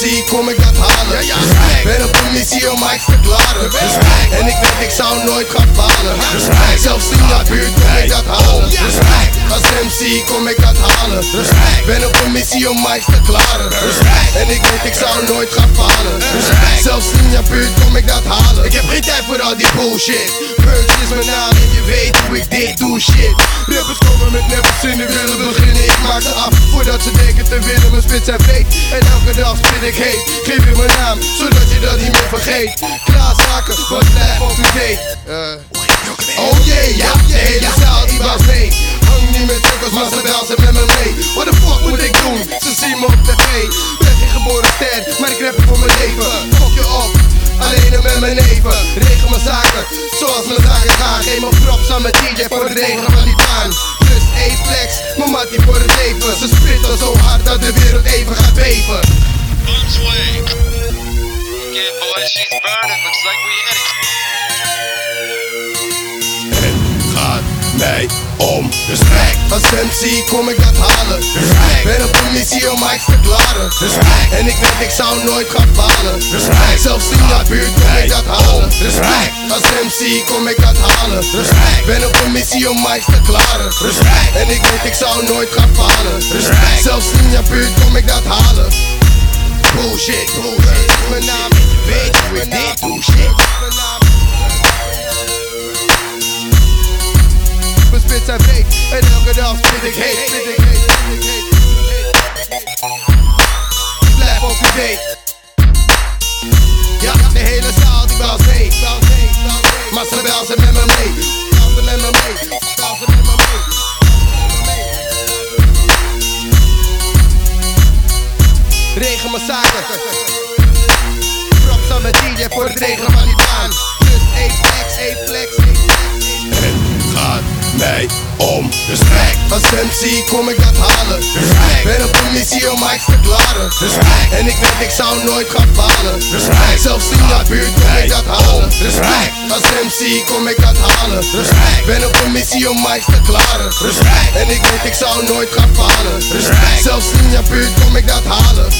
MC kom ik dat halen. Ben op een missie om mics te klaren. En ik weet ik zou nooit gaan falen. Zelfs in de buurt kom ik dat halen. Als MC kom ik dat halen. Ben op een missie om mics te klaren. En ik weet ik zou nooit gaan falen. Zelfs in je buurt kom ik dat halen. Voor al die bullshit. Perks is mijn naam en je weet hoe ik dit doe shit. Rappers komen met nevels in de willen beginnen. Ik maak ze af voordat ze denken te willen. Mijn spits zijn vreed en elke dag spit ik heet. Geef je mijn naam zodat je dat niet meer vergeet. Klaarzaken, wat blijft op u weet. Oh jee, ja, de hele zaal die was mee. Hang niet met drukkers, maar ze ze met me mee. Mijn zaken Zoals mijn zaken gaan, geef me props aan mijn DJ voor het regen van die baan Dus A-flex, mijn mattie voor het leven Ze spitten zo hard dat de wereld even gaat beven Bombs way. Okay, boys, she's burning. Looks like we hit it. gaat mij om respect. Als MC kom ik dat halen. Ben op missie om mics te klaren. En ik weet ik zou nooit gaan falen. Zelfs in de buurt kom ik dat halen. Als MC kom ik dat halen. Ben op een missie om mics te klaren. En ik weet ik zou nooit gaan falen. Zelfs in je buurt kom ik dat halen. Bullshit, bullshit. spit zijn beet. En elke dag spit ik heet, ik op je. Ja, de hele zaal die wel mee, Maar ze bel ze met me mee, bel ze met me mee, ze met me. Regen mijn zaken. Props aan mijn DJ voor het regelen van die dus baan. Mij om respect. Als MC kom ik dat halen. Ben op een missie om mics te klaren. En ik weet ik zou nooit gaan falen. Zelfs in de buurt kom ik dat halen. Als MC kom ik dat halen. Ben op een missie om mics te klaren. En ik weet ik zou nooit gaan falen. Zelfs in je buurt kom ik dat halen.